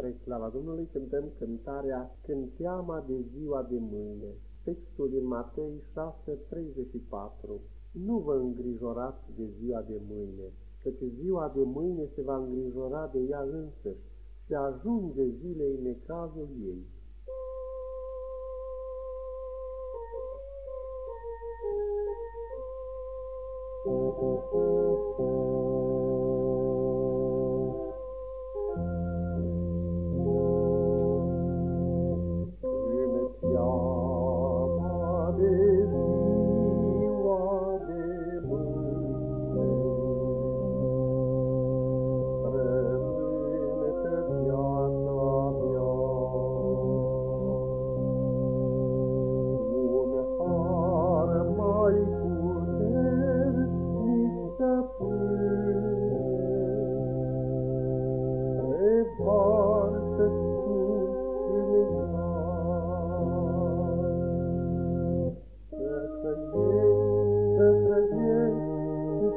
Spre slava Domnului cântăm cântarea Când teama de ziua de mâine. Textul din Matei 6:34 Nu vă îngrijorați de ziua de mâine, căci ziua de mâine se va îngrijora de ea însăși și ajunge zilei necazul ei.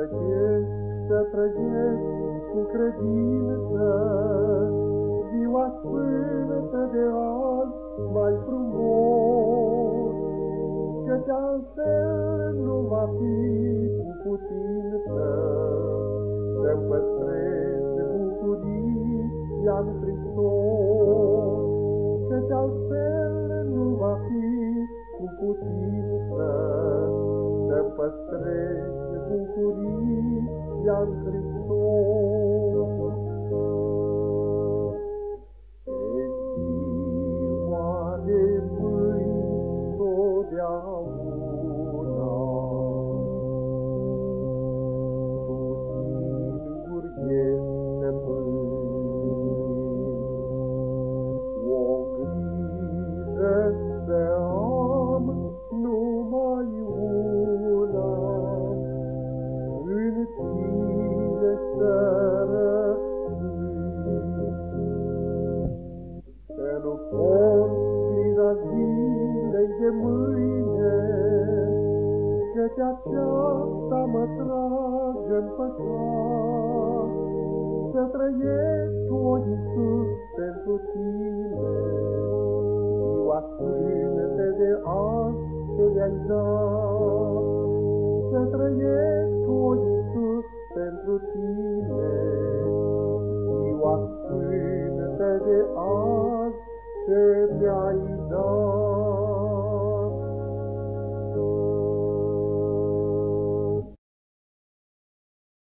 Să trăgesc, să trăgesc cu credință, Ziua sfântă de azi mai frumos, Căci altfel nu va fi cu putință. Să-mi păstrez bucuria în bucuria în Hristos. Zilei de mâine, Căci aceasta mă trage-n păcat, Să trăiesc, o Iisus, pentru tine, Ziua sfântă de azi ce le-ai dat. Să trăiesc,